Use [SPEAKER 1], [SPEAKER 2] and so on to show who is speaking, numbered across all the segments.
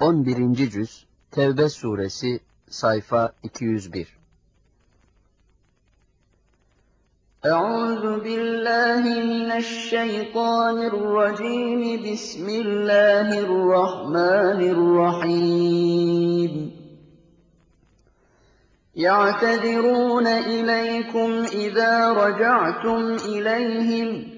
[SPEAKER 1] 11. Cüz Tevbe Suresi Sayfa 201
[SPEAKER 2] أعوذ بالله من الشيطان الرجيم بسم الله الرحمن الرحيم يعتذرون إليكم إذا رجعتم إليهم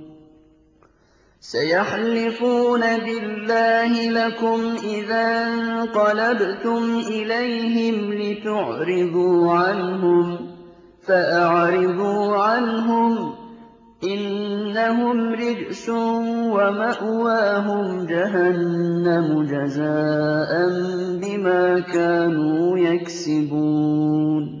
[SPEAKER 2] سيحلفون بالله لكم إذا انقلبتم إليهم لتعرضوا عنهم فأعرضوا عنهم. إنهم رجس ومأواهم جهنم جزاء بما كانوا يكسبون.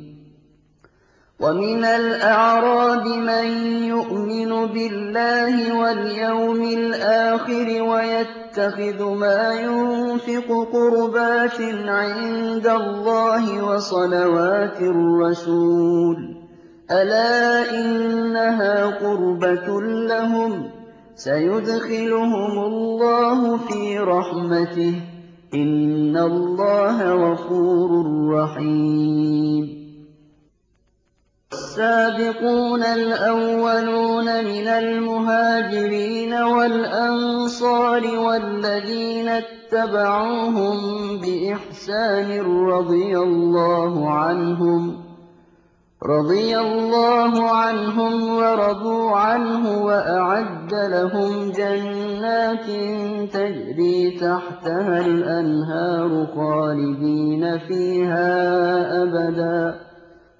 [SPEAKER 2] وَمِنَ الْأَعْرَابِ مَن يُؤْمِنُ بِاللَّهِ وَالْيَوْمِ الْآخِرِ وَيَتَّخِذُ مَا يُنفِقُ قُرُبَاتٍ عِندَ اللَّهِ وَصَلَوَاتِ الرَّسُولِ ۚ. أَلَا إِنَّهَا قُرْبَةٌ لَّهُمْ ۚ؟ سَيُدْخِلُهُمُ اللَّهُ فِي رَحْمَتِهِ ۗ. إِنَّ اللَّهَ غَفُورٌ رَّحِيمٌ. والسابقون الأولون من المهاجرين والأنصار والذين اتبعوهم بإحسان رضي الله عنهم ورضوا عنه وأعد لهم جنات تجري تحتها الأنهار خالدين فيها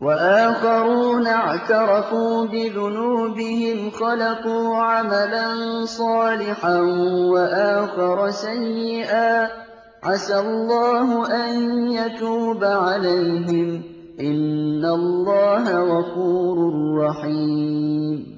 [SPEAKER 2] وَآخَرُونَ اعْتَرَفُوا بِذُنُوبِهِمْ خَلَطُوا عَمَلًا صَالِحًا وَآخَرَ سَيِّئًا. عَسَى اللَّهُ أَن يَتُوبَ عَلَيْهِمْ ۚ. إِنَّ اللَّهَ غَفُورٌ رَّحِيمٌ.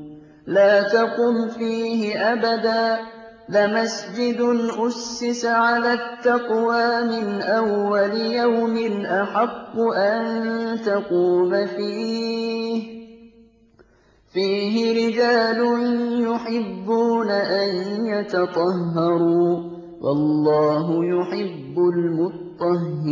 [SPEAKER 2] لَا تَقُمْ فِيهِ أَبَدًا ۚ لَّمَسْجِدٌ أُسِّسَ عَلَى التَّقْوَىٰ مِنْ أَوَّلِ يَوْمٍ أَحَقُّ أَن تَقُومَ فِيهِ ۚ. فِيهِ رِجَالٌ يُحِبُّونَ أَن يَتَطَهَّرُوا ۚ وَاللَّهُ يُحِبُّ الْمُطَّهِّرِينَ.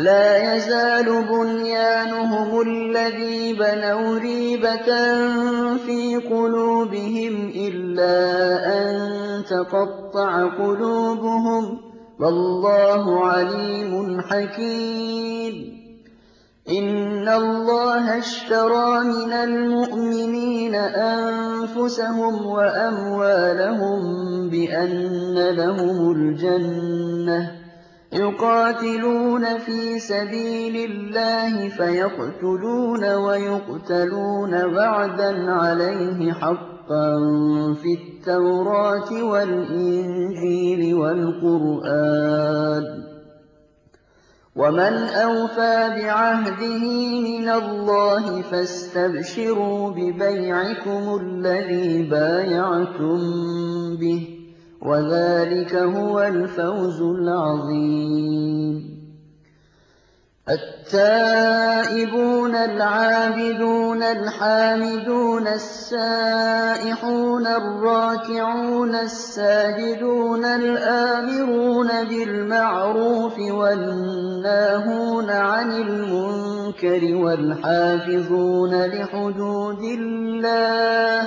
[SPEAKER 2] لَا يَزَالُ بُنْيَانُهُمُ الَّذِي بَنَوْا رِيبَةً فِي قُلُوبِهِمْ إِلَّا أَن تَقَطَّعَ قُلُوبُهُمْ ۗ وَاللَّهُ عَلِيمٌ حَكِيمٌ. إِنَّ اللَّهَ اشْتَرَىٰ مِنَ الْمُؤْمِنِينَ أَنفُسَهُمْ وَأَمْوَالَهُم بِأَنَّ لَهُمُ الْجَنَّةَ يُقَاتِلُونَ فِي سَبِيلِ اللَّهِ فَيَقْتُلُونَ وَيُقْتَلُونَ وَعْدًا عَلَيْهِ حَقًّا فِي التَّوْرَاةِ وَالْإِنجِيلِ وَالْقُرْآنِ ۚ. وَمَنْ أَوْفَىٰ بِعَهْدِهِ مِنَ اللَّهِ فَاسْتَبْشِرُوا بِبَيْعِكُمُ الَّذِي بَايَعْتُم بِهِ ۚ. وَذَٰلِكَ هُوَ الْفَوْزُ الْعَظِيمُ. التَّائِبُونَ الْعَابِدُونَ الْحَامِدُونَ السَّائِحُونَ الرَّاكِعُونَ السَّاجِدُونَ الْآمِرُونَ بِالْمَعْرُوفِ وَالنَّاهُونَ عَنِ الْمُنكَرِ وَالْحَافِظُونَ لِحُدُودِ اللَّهِ ۗ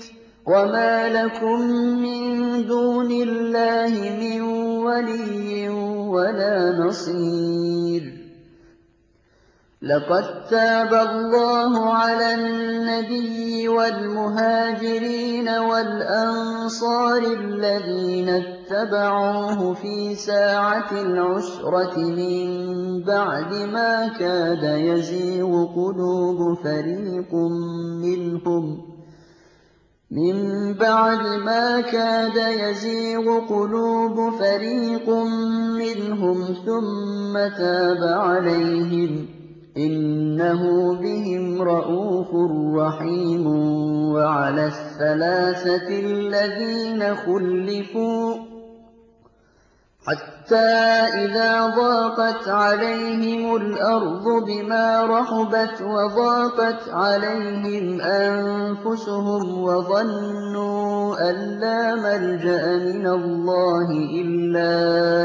[SPEAKER 2] وَمَا لَكُم مِّن دُونِ اللَّهِ مِن وَلِيٍّ وَلَا نَصِيرٍ لَّقَد تَّابَ اللَّهُ عَلَى النَّبِيِّ وَالْمُهَاجِرِينَ وَالْأَنصَارِ الَّذِينَ اتَّبَعُوهُ فِي سَاعَةِ الْعُسْرَةِ مِن بَعْدِ مَا كَادَ يَزِيغُ قُلُوبُ فَرِيقٍ مِّنْهُمْ مِن بَعْدِ مَا كَادَ يَزِيغُ قُلُوبُ فَرِيقٍ مِّنْهُمْ ثُمَّ تَابَ عَلَيْهِمْ ۚ إِنَّهُ بِهِمْ رَءُوفٌ رَّحِيمٌ وَعَلَى الثَّلَاثَةِ الَّذِينَ خُلِّفُوا حَتَّىٰ إِذَا ضَاقَتْ عَلَيْهِمُ الْأَرْضُ بِمَا رَحُبَتْ وَضَاقَتْ عَلَيْهِمْ أَنفُسُهُمْ وَظَنُّوا أَن لَّا مَلْجَأَ مِنَ اللَّهِ إِلَّا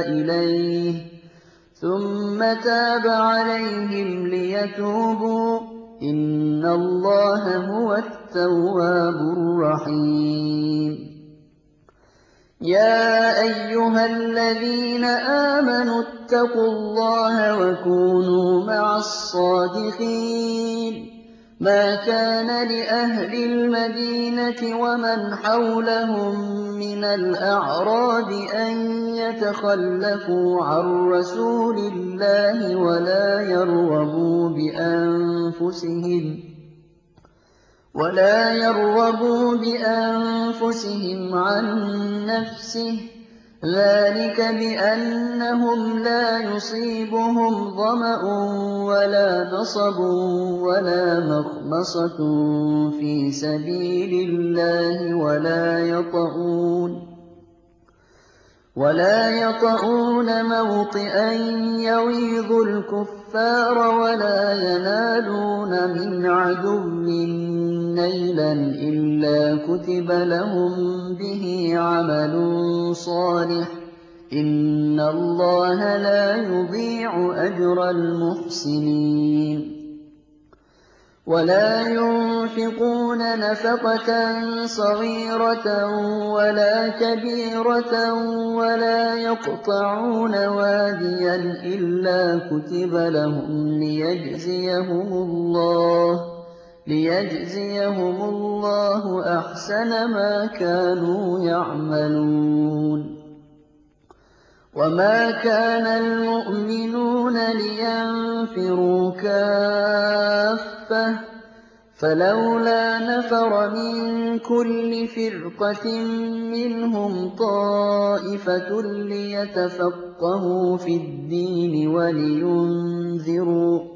[SPEAKER 2] إِلَيْهِ. ثُمَّ تَابَ عَلَيْهِمْ لِيَتُوبُوا ۚ. إِنَّ اللَّهَ هُوَ التَّوَّابُ الرَّحِيمُ. يَا أَيُّهَا الَّذِينَ آمَنُوا اتَّقُوا اللَّهَ وَكُونُوا مَعَ الصَّادِقِينَ مَا كَانَ لِأَهْلِ الْمَدِينَةِ وَمَنْ حَوْلَهُم مِّنَ الْأَعْرَابِ أَن يَتَخَلَّفُوا عَن رَّسُولِ اللَّهِ وَلَا يَرْغَبُوا بِأَنفُسِهِمْ وَلَا يَرْغَبُوا بِأَنفُسِهِمْ عَن نَّفْسِهِ ۚ ذَٰلِكَ بِأَنَّهُمْ لَا يُصِيبُهُمْ ظَمَأٌ وَلَا نَصَبٌ وَلَا مَخْمَصَةٌ فِي سَبِيلِ اللَّهِ وَلَا يَطَئُونَ مَوْطِئًا يَغِيظُ الْكُفَّارَ وَلَا يَنَالُونَ مِنْ عَدُوٍّ نَّيْلًا إِلَّا كُتِبَ لَهُم بِهِ عَمَلٌ صَالِحٌ ۚ. إِنَّ اللَّهَ لَا يُضِيعُ أَجْرَ الْمُحْسِنِينَ. وَلَا يُنفِقُونَ نَفَقَةً صَغِيرَةً وَلَا كَبِيرَةً وَلَا يَقْطَعُونَ وَادِيًا إِلَّا كُتِبَ لَهُمْ لِيَجْزِيَهُمُ اللَّهُ. أَحْسَنَ مَا كَانُوا يَعْمَلُونَ وَمَا كَانَ الْمُؤْمِنُونَ لِيَنفِرُوا كَافَّةً ۚ فَلَوْلَا نَفَرَ مِن كُلِّ فِرْقَةٍ مِّنْهُمْ طَائِفَةٌ لِّيَتَفَقَّهُوا فِي الدِّينِ وَلِيُنذِرُوا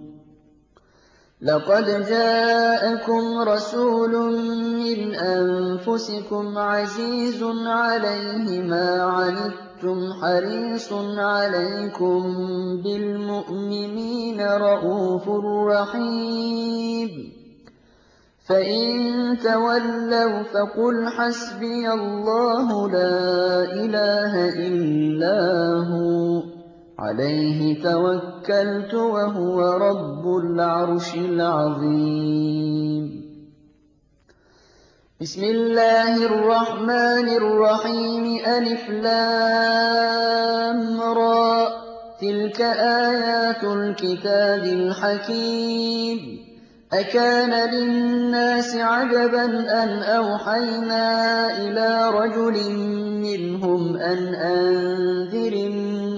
[SPEAKER 2] لَقَدْ جَاءَكُمْ رَسُولٌ مِّنْ أَنفُسِكُمْ عَزِيزٌ عَلَيْهِ مَا عَنِتُّمْ حَرِيصٌ عَلَيْكُم بِالْمُؤْمِنِينَ رَءُوفٌ رَّحِيمٌ. فَإِن تَوَلَّوْا فَقُلْ حَسْبِيَ اللَّهُ لَا إِلَٰهَ إِلَّا هُوَ. عَلَيْهِ تَوَكَّلْتُ وَهُوَ رَبُّ الْعَرْشِ الْعَظِيمِ. بسم الله الرحمن الرحيم. ألف لام را. تِلْكَ آيَاتُ الْكِتَابِ الْحَكِيمِ. أَكَانَ لِلنَّاسِ عَجَبًا أَنْ أَوْحَيْنَا إِلَىٰ رَجُلٍ مِّنْهُمْ أَنْ أَنذِرِ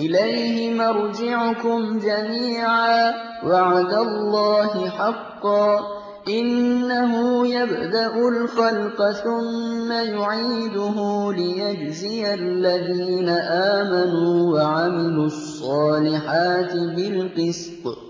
[SPEAKER 2] إِلَيْهِ مَرْجِعُكُمْ جَمِيعًا ۖ. وَعْدَ اللَّهِ حَقًّا ۚ. إِنَّهُ يَبْدَأُ الْخَلْقَ ثُمَّ يُعِيدُهُ لِيَجْزِيَ الَّذِينَ آمَنُوا وَعَمِلُوا الصَّالِحَاتِ بِالْقِسْطِ ۚ.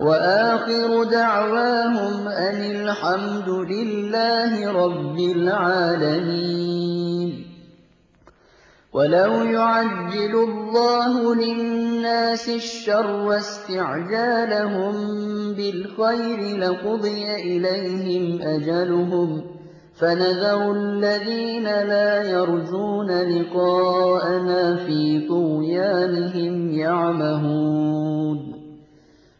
[SPEAKER 2] وَآخِرُ دَعْوَاهُمْ أَنِ الْحَمْدُ لِلَّهِ رَبِّ الْعَالَمِينَ. وَلَوْ يُعَجِّلُ اللَّهُ لِلنَّاسِ الشَّرَّ اسْتِعْجَالَهُم بِالْخَيْرِ لَقُضِيَ إِلَيْهِمْ أَجَلُهُمْ ۖ. فَنَذَرُ الَّذِينَ لَا يَرْجُونَ لِقَاءَنَا فِي طُغْيَانِهِمْ يَعْمَهُونَ.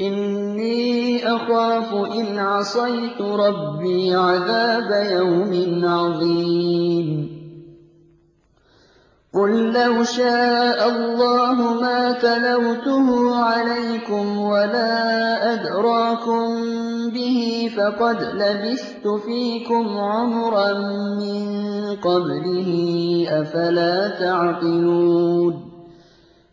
[SPEAKER 2] إِنِّي أَخَافُ إِنْ عَصَيْتُ رَبِّي عَذَابَ يَوْمٍ عَظِيمٍ. قُل لَّوْ شَاءَ اللَّهُ مَا تَلَوْتُهُ عَلَيْكُمْ وَلَا أَدْرَاكُم بِهِ ۖ فَقَدْ لَبِثْتُ فِيكُمْ عُمُرًا مِّن قَبْلِهِ ۚ أَفَلَا تَعْقِلُونَ.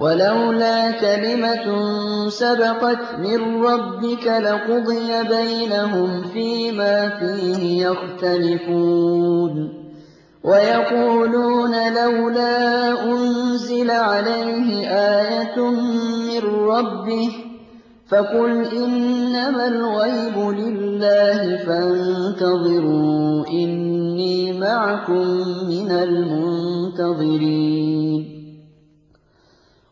[SPEAKER 2] وَلَوْلَا كَلِمَةٌ سَبَقَتْ مِن رَّبِّكَ لَقُضِيَ بَيْنَهُمْ فِيمَا فِيهِ يَخْتَلِفُونَ. وَيَقُولُونَ لَوْلَا أُنزِلَ عَلَيْهِ آيَةٌ مِّن رَّبِّهِ ۖ فَقُلْ إِنَّمَا الْغَيْبُ لِلَّهِ فَانتَظِرُوا إِنِّي مَعَكُم مِّنَ الْمُنتَظِرِينَ.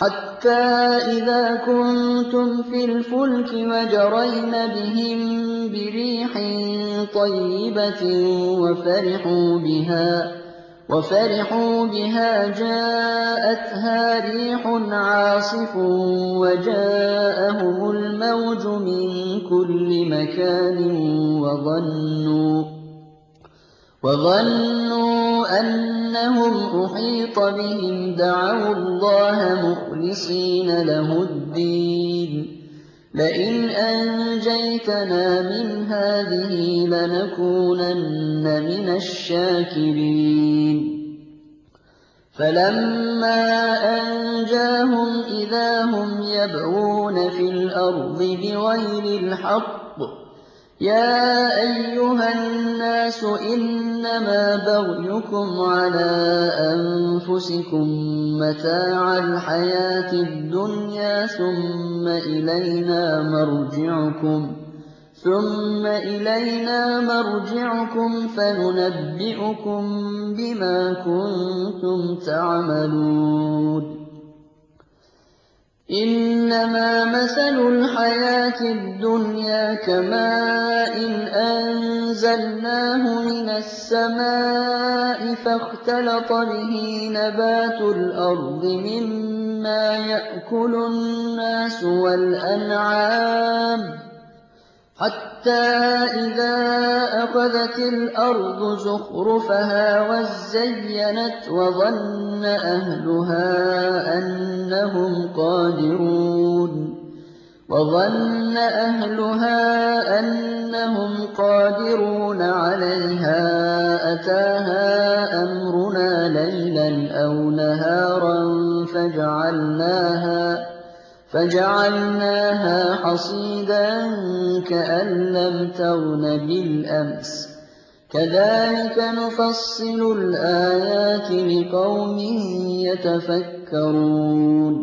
[SPEAKER 2] حَتَّىٰ إِذَا كُنتُمْ فِي الْفُلْكِ وَجَرَيْنَ بِهِم بِرِيحٍ طَيِّبَةٍ وَفَرِحُوا بِهَا جَاءَتْهَا رِيحٌ عَاصِفٌ وَجَاءَهُمُ الْمَوْجُ مِن كُلِّ مَكَانٍ وَظَنُّوا أَنَّهُمْ أُحِيطَ بِهِمْ دَعَوُا اللَّهَ مُخْلِصِينَ لَهُ الدِّينَ. لَئِنْ أَنجَيْتَنَا مِنْ هَٰذِهِ لَنَكُونَنَّ مِنَ الشَّاكِرِينَ. فَلَمَّا أَنجَاهُمْ إِذَا هُمْ يَبْغُونَ فِي الْأَرْضِ بِغَيْرِ الْحَقِّ ۗ يَا أَيُّهَا النَّاسُ إِنَّمَا بَغْيُكُمْ عَلَىٰ أَنفُسِكُم ۖ مَّتَاعَ الْحَيَاةِ الدُّنْيَا ثُمَّ إِلَيْنَا مَرْجِعُكُمْ فَنُنَبِّئُكُم بِمَا كُنتُمْ تَعْمَلُونَ إِنَّمَا مَثَلُ الْحَيَاةِ الدُّنْيَا كَمَاءٍ أَنزَلْنَاهُ مِنَ السَّمَاءِ فَاخْتَلَطَ بِهِ نَبَاتُ الْأَرْضِ مِمَّا يَأْكُلُ النَّاسُ وَالْأَنْعَامُ حَتَّىٰ إِذَا أَخَذَتِ الْأَرْضُ زُخْرُفَهَا وَازَّيَّنَتْ وَظَنَّ أَهْلُهَا أَنَّهُمْ قَادِرُونَ عَلَيْهَا أَتَاهَا أَمْرُنَا لَيْلًا أَوْ نَهَارًا فَجَعَلْنَاهَا حَصِيدًا كَأَن لَّمْ تَغْنَ بِالْأَمْسِ ۚ. كَذَٰلِكَ نُفَصِّلُ الْآيَاتِ لِقَوْمٍ يَتَفَكَّرُونَ.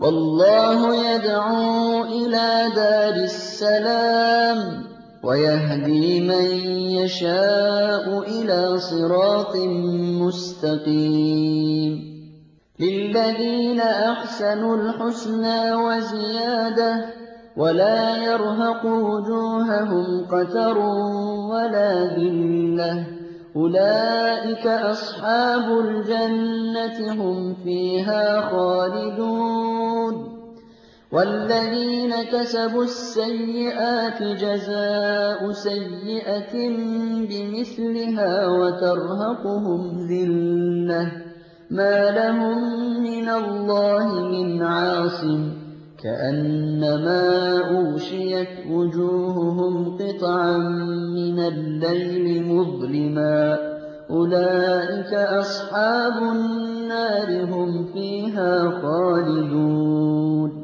[SPEAKER 2] وَاللَّهُ يَدْعُو إِلَىٰ دَارِ السَّلَامِ وَيَهْدِي مَن يَشَاءُ إِلَىٰ صِرَاطٍ مُّسْتَقِيمٍ. لِلَّذِينَ أَحْسَنُوا الْحُسْنَىٰ وَزِيَادَةٌ وَلَا يَرْهَقُ وُجُوهَهُمْ قَتَرٌ وَلَا ذِلَّةٌ ۚ أُولَٰئِكَ أَصْحَابُ الْجَنَّةِ ۖ هُمْ فِيهَا خَالِدُونَ وَالَّذِينَ كَسَبُوا السَّيِّئَاتِ جَزَاءُ سَيِّئَةٍ بِمِثْلِهَا وَتَرْهَقُهُمْ ذِلَّةٌ ۖ مَّا لَهُم مِّنَ اللَّهِ مِنْ عَاصِمٍ ۖ كَأَنَّمَا أُغْشِيَتْ وُجُوهُهُمْ قِطَعًا مِّنَ اللَّيْلِ مُظْلِمًا ۚ أُولَٰئِكَ أَصْحَابُ النَّارِ ۖ هُمْ فِيهَا خَالِدُونَ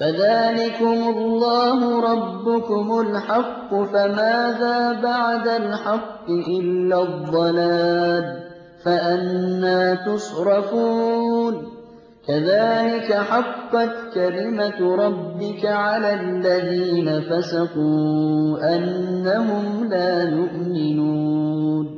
[SPEAKER 2] فَذَٰلِكُمُ اللَّهُ رَبُّكُمُ الْحَقُّ ۖ فَمَاذَا بَعْدَ الْحَقِّ إِلَّا الضَّلَالُ ۖ؟ فَأَنَّىٰ تُصْرَفُونَ. كَذَٰلِكَ حَقَّتْ كَلِمَةُ رَبِّكَ عَلَى الَّذِينَ فَسَقُوا أَنَّهُمْ لَا يُؤْمِنُونَ.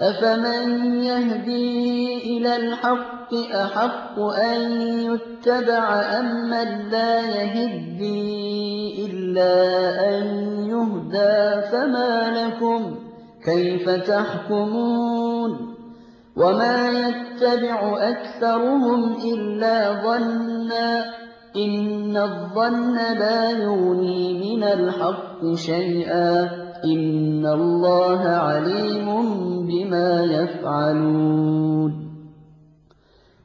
[SPEAKER 2] أَفَمَن يَهْدِي إِلَى الْحَقِّ أَحَقُّ أَن يُتَّبَعَ أَمَّن لَّا يَهِدِّي إِلَّا أَن يُهْدَىٰ ۖ فَمَا لَكُمْ كَيْفَ تَحْكُمُونَ وَمَا يَتَّبِعُ أَكْثَرُهُمْ إِلَّا ظَنًّا ۚ إِنَّ الظَّنَّ لَا يُغْنِي مِنَ الْحَقِّ شَيْئًا ۚ. إِنَّ اللَّهَ عَلِيمٌ بِمَا يَفْعَلُونَ.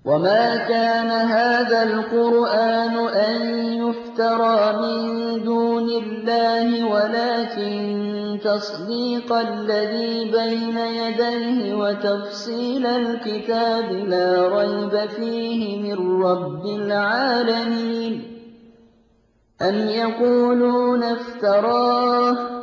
[SPEAKER 2] وَمَا كَانَ هَٰذَا الْقُرْآنُ أَن يُفْتَرَىٰ مِن دُونِ اللَّهِ وَلَٰكِن تَصْدِيقَ الَّذِي بَيْنَ يَدَيْهِ وَتَفْصِيلَ الْكِتَابِ لَا رَيْبَ فِيهِ مِن رَّبِّ الْعَالَمِينَ أَمْ يَقُولُونَ افْتَرَاهُ ۖ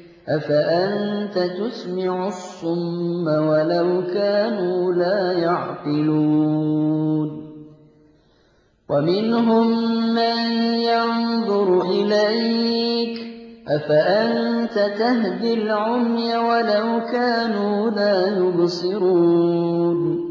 [SPEAKER 2] أَفَأَنتَ تُسْمِعُ الصُّمَّ وَلَوْ كَانُوا لَا يَعْقِلُونَ وَمِنْهُم مَّن يَنظُرُ إِلَيْكَ ۚ أَفَأَنتَ تَهْدِي الْعُمْيَ وَلَوْ كَانُوا لَا يُبْصِرُونَ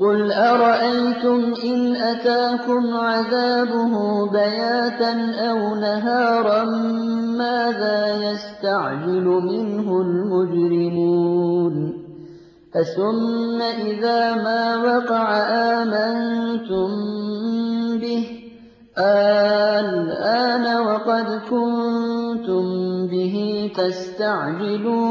[SPEAKER 2] قُلْ أَرَأَيْتُمْ إِنْ أَتَاكُمْ عَذَابُهُ بَيَاتًا أَوْ نَهَارًا مَّاذَا يَسْتَعْجِلُ مِنْهُ الْمُجْرِمُونَ أَثُمَّ إِذَا مَا وَقَعَ آمَنتُم بِهِ ۚ آلْآنَ وَقَدْ كُنتُم بِهِ تَسْتَعْجِلُونَ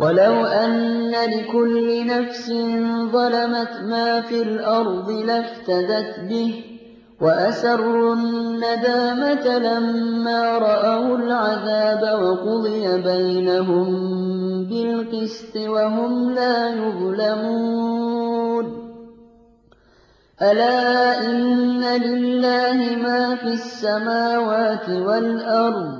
[SPEAKER 2] وَلَوْ أَنَّ لِكُلِّ نَفْسٍ ظَلَمَتْ مَا فِي الْأَرْضِ لَافْتَدَتْ بِهِ ۗ وَأَسَرُّوا النَّدَامَةَ لَمَّا رَأَوُا الْعَذَابَ وَقُضِيَ بَيْنَهُم بِالْقِسْطِ وَهُمْ لَا يُظْلَمُونَ. أَلَا إِنَّ لِلَّهِ مَا فِي السَّمَاوَاتِ وَالْأَرْضِ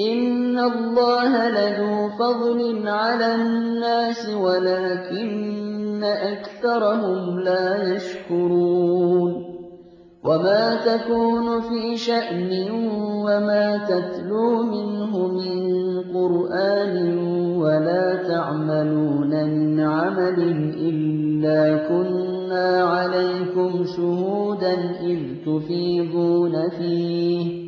[SPEAKER 2] إِنَّ اللَّهَ لَذُو فَضْلٍ عَلَى النَّاسِ وَلَٰكِنَّ أَكْثَرَهُمْ لَا يَشْكُرُونَ وَمَا تَكُونُ فِي شَأْنٍ وَمَا تَتْلُو مِنْهُ مِن قُرْآنٍ وَلَا تَعْمَلُونَ مِنْ عَمَلٍ إِلَّا كُنَّا عَلَيْكُمْ شُهُودًا إِذْ تُفِيضُونَ فِيهِ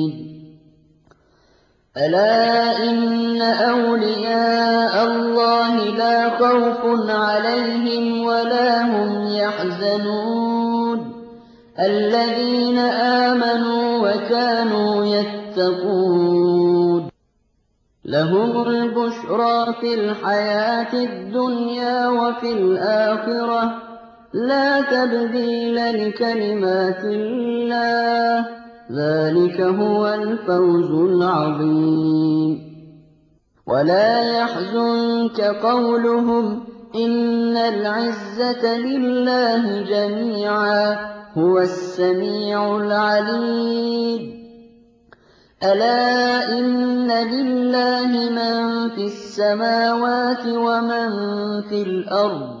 [SPEAKER 2] ألا إن أولياء الله لا خوف عليهم ولا هم يحزنون. الذين آمنوا وكانوا يتقون. لهم البشرى في الحياة الدنيا وفي الآخرة. لا تبديل لكلمات الله. ذلك هو الفوز العظيم. ولا يحزنك قولهم إن العزة لله جميعا هو السميع العليم. ألا إن لله من في السماوات ومن في الأرض.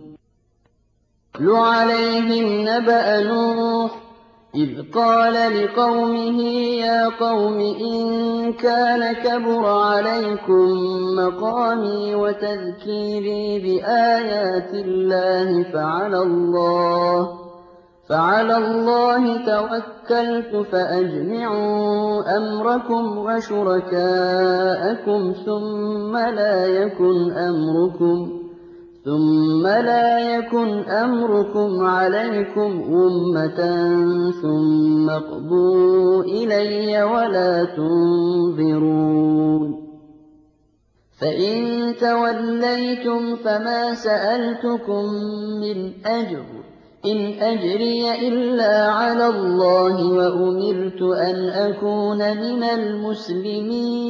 [SPEAKER 2] اتْلُ عَلَيْهِمْ نَبَأَ نُوحٍ إِذْ قَالَ لِقَوْمِهِ يَا قَوْمِ إِن كَانَ كَبُرَ عَلَيْكُم مَّقَامِي وَتَذْكِيرِي بِآيَاتِ اللَّهِ فَعَلَى اللَّهِ تَوَكَّلْتُ فَأَجْمِعُوا أَمْرَكُمْ وَشُرَكَاءَكُمْ ثُمَّ لَا يَكُنْ أَمْرُكُمْ ثُمَّ لَا يَكُنْ أَمْرُكُمْ عَلَيْكُمْ غُمَّةً ثُمَّ اقْضُوا إِلَيَّ وَلَا تُنظِرُونِ فَإِن تَوَلَّيْتُمْ فَمَا سَأَلْتُكُم مِّنْ أَجْرٍ ۖ إِنْ أَجْرِيَ إِلَّا عَلَى اللَّهِ وَأُمِرْتُ أَنْ أَكُونَ مِنَ الْمُسْلِمِينَ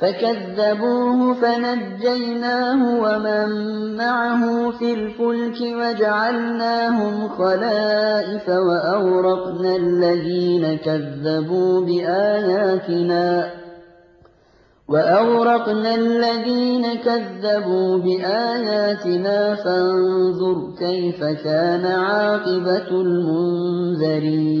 [SPEAKER 2] فَكَذَّبُوهُ فَنَجَّيْنَاهُ وَمَن مَّعَهُ فِي الْفُلْكِ وَجَعَلْنَاهُمْ خَلَائِفَ وَأَغْرَقْنَا الَّذِينَ كَذَّبُوا بِآيَاتِنَا وَأَغْرَقْنَا الَّذِينَ كَذَّبُوا بِآيَاتِنَا فَانظُرْ كَيْفَ كَانَ عَاقِبَةُ الْمُنذَرِينَ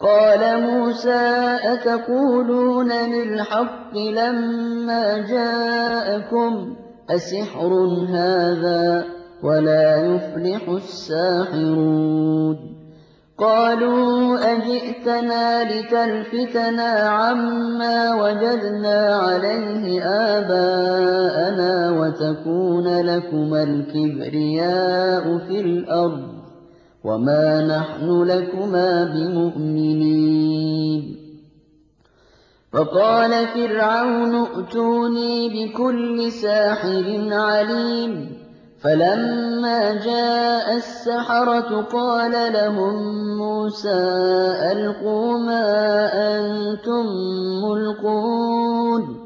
[SPEAKER 2] قَالَ مُوسَىٰ أَتَقُولُونَ لِلْحَقِّ لَمَّا جَاءَكُمْ ۖ أَسِحْرٌ هَٰذَا ۖ وَلَا يُفْلِحُ السَّاحِرُونَ قَالُوا أَجِئْتَنَا لِتَلْفِتَنَا عَمَّا وَجَدْنَا عَلَيْهِ آبَاءَنَا وَتَكُونَ لَكُمَا الْكِبْرِيَاءُ فِي الْأَرْضِ وَمَا نَحْنُ لَكُمَا بِمُؤْمِنِينَ فَقَالَ فِرْعَوْنُ ائْتُونِي بِكُلِّ سَاحِرٍ عَلِيمٍ فَلَمَّا جَاءَ السَّحَرَةُ قَالَ لَهُم مُّوسَىٰ أَلْقُوا مَا أَنتُم مُّلْقُونَ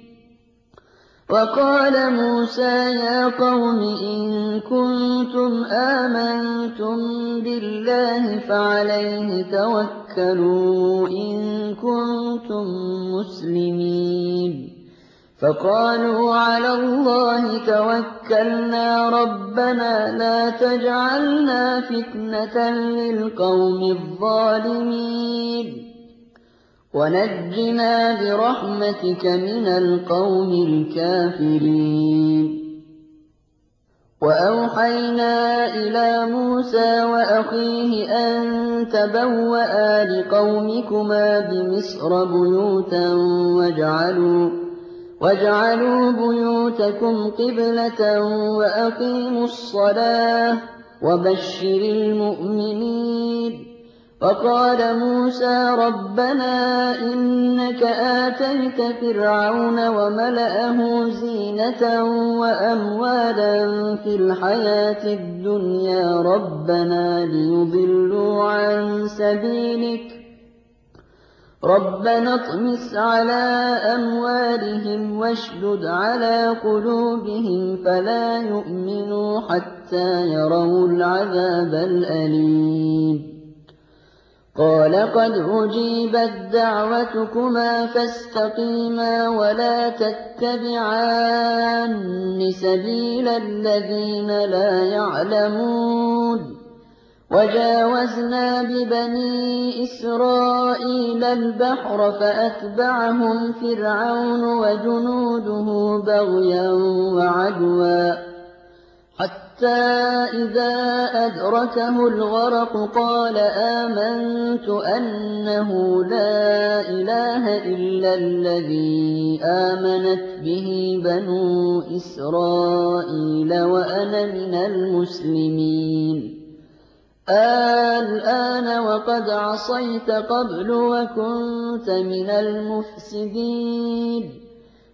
[SPEAKER 2] وَقَالَ مُوسَىٰ يَا قَوْمِ إِن كُنتُمْ آمَنتُم بِاللَّهِ فَعَلَيْهِ تَوَكَّلُوا إِن كُنتُم مُّسْلِمِينَ. فَقَالُوا عَلَى اللَّهِ تَوَكَّلْنَا رَبَّنَا لَا تَجْعَلْنَا فِتْنَةً لِّلْقَوْمِ الظَّالِمِينَ. وَنَجِّنَا بِرَحْمَتِكَ مِنَ الْقَوْمِ الْكَافِرِينَ وَأَوْحَيْنَا إِلَىٰ مُوسَىٰ وَأَخِيهِ أَن تَبَوَّآ لِقَوْمِكُمَا بِمِصْرَ بُيُوتًا وَاجْعَلُوا بُيُوتَكُمْ قِبْلَةً وَأَقِيمُوا الصَّلَاةَ وَبَشِّرِ الْمُؤْمِنِينَ وَقَالَ مُوسَىٰ رَبَّنَا إِنَّكَ آتَيْتَ فِرْعَوْنَ وَمَلَأَهُ زِينَةً وَأَمْوَالًا فِي الْحَيَاةِ الدُّنْيَا رَبَّنَا لِيُضِلُّوا عَن سَبِيلِكَ. رَبَّنَا اطْمِسْ عَلَىٰ أَمْوَالِهِمْ وَاشْدُدْ عَلَىٰ قُلُوبِهِمْ فَلَا يُؤْمِنُوا حَتَّىٰ يَرَوُا الْعَذَابَ الْأَلِيمَ. قَالَ قَدْ أُجِيبَت دَّعْوَتُكُمَا فَاسْتَقِيمَا وَلَا تَتَّبِعَانِّ سَبِيلَ الَّذِينَ لَا يَعْلَمُونَ. وَجَاوَزْنَا بِبَنِي إِسْرَائِيلَ الْبَحْرَ فَأَتْبَعَهُمْ فِرْعَوْنُ وَجُنُودُهُ بَغْيًا وَعَدْوًا. حَتَّىٰ إِذَا أَدْرَكَهُ الْغَرَقُ قَالَ آمَنتُ أَنَّهُ لَا إِلَٰهَ إِلَّا الَّذِي آمَنَتْ بِهِ بَنُو إِسْرَائِيلَ وَأَنَا مِنَ الْمُسْلِمِينَ. الْآنَ وَقَدْ عَصَيْتَ قَبْلُ وَكُنتَ مِنَ الْمُفْسِدِينَ.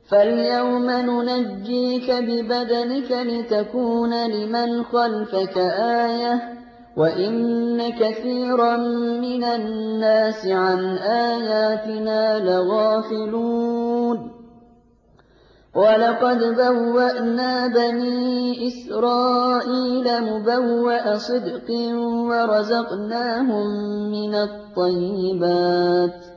[SPEAKER 2] فَالْيَوْمَ نُنَجِّيكَ بِبَدَنِكَ لِتَكُونَ لِمَنْ خَلْفَكَ آيَةً ۚ وَإِنَّ كَثِيرًا مِّنَ النَّاسِ عَنْ آيَاتِنَا لَغَافِلُونَ وَلَقَدْ بَوَّأْنَا بَنِي إِسْرَائِيلَ مُبَوَّأَ صِدْقٍ وَرَزَقْنَاهُم مِّنَ الطَّيِّبَاتِ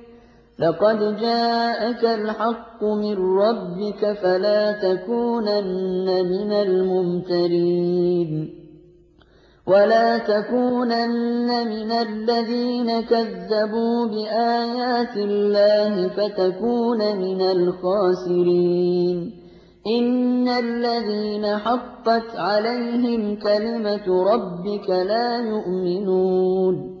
[SPEAKER 2] لَقَدْ جَاءَكَ الْحَقُّ مِن رَّبِّكَ فَلَا تَكُونَنَّ مِنَ الْمُمْتَرِينَ. وَلَا تَكُونَنَّ مِنَ الَّذِينَ كَذَّبُوا بِآيَاتِ اللَّهِ فَتَكُونَ مِنَ الْخَاسِرِينَ. إِنَّ الَّذِينَ حَقَّتْ عَلَيْهِمْ كَلِمَةُ رَبِّكَ لَا يُؤْمِنُونَ.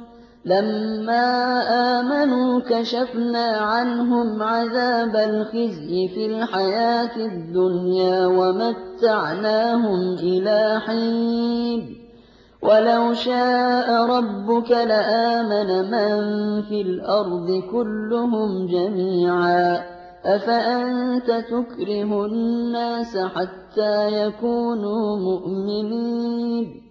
[SPEAKER 2] لَمَّا آمَنُوا كَشَفْنَا عَنْهُمْ عَذَابَ الْخِزْيِ فِي الْحَيَاةِ الدُّنْيَا وَمَتَّعْنَاهُمْ إِلَىٰ حِينٍ. وَلَوْ شَاءَ رَبُّكَ لَآمَنَ مَن فِي الْأَرْضِ كُلُّهُمْ جَمِيعًا. أَفَأَنتَ تُكْرِهُ النَّاسَ حَتَّىٰ يَكُونُوا مُؤْمِنِينَ؟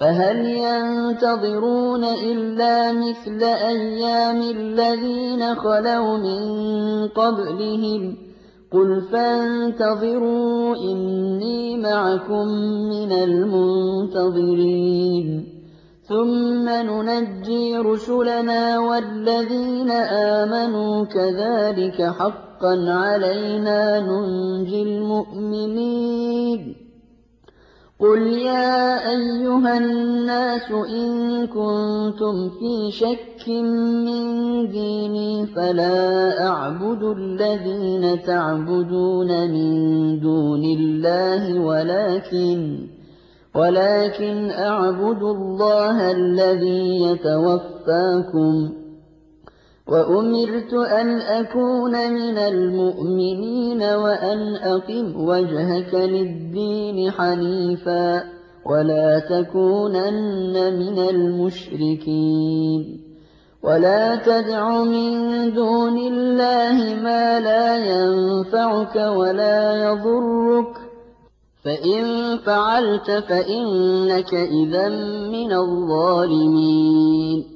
[SPEAKER 2] فَهَلْ يَنتَظِرُونَ إِلَّا مِثْلَ أَيَّامِ الَّذِينَ خَلَوْا مِن قَبْلِهِمْ ۚ؟ قُلْ فَانتَظِرُوا إِنِّي مَعَكُم مِّنَ الْمُنتَظِرِينَ. ثُمَّ نُنَجِّي رُسُلَنَا وَالَّذِينَ آمَنُوا ۚ كَذَٰلِكَ حَقًّا عَلَيْنَا نُنجِي الْمُؤْمِنِينَ. قُلْ يَا أَيُّهَا النَّاسُ إِن كُنتُمْ فِي شَكٍّ مِّن دِينِي فَلَا أَعْبُدُ الَّذِينَ تَعْبُدُونَ مِن دُونِ اللَّهِ وَلَٰكِنْ أعبد الله الذي يتوفاكم وأمرت أن أكون من المؤمنين وأن أقم وجهك للدين حنيفا ولا تكونن من المشركين ولا تدع من دون الله ما لا ينفعك ولا يضرك فَإِن فَعَلْتَ فَإِنَّكَ إِذًا مِّنَ الظَّالِمِينَ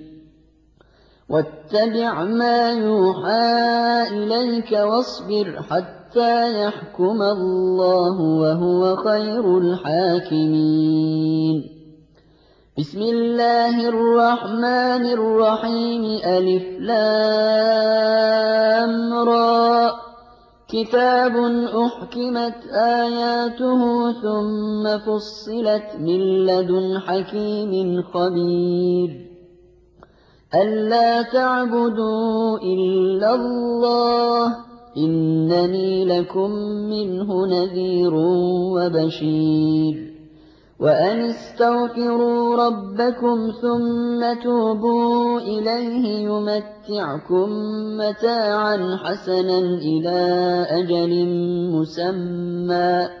[SPEAKER 2] وَاتَّبِعْ مَا يُوحَىٰ إِلَيْكَ وَاصْبِرْ حَتَّىٰ يَحْكُمَ اللَّهُ وَهُوَ خَيْرُ الْحَاكِمِينَ. بسم الله الرحمن الرحيم. ألف لام را. كتاب أحكمت آياته ثم فصلت من لدن حكيم خبير. ألا تعبدوا إلا الله إِنَّنِي لَكُم مِّنْهُ نَذِيرٌ وَبَشِيرٌ وَأَنِ اسْتَغْفِرُوا رَبَّكُمْ ثُمَّ تُوبُوا إِلَيْهِ يُمَتِّعْكُم مَّتَاعًا حَسَنًا إِلَىٰ أَجَلٍ مُّسَمًّى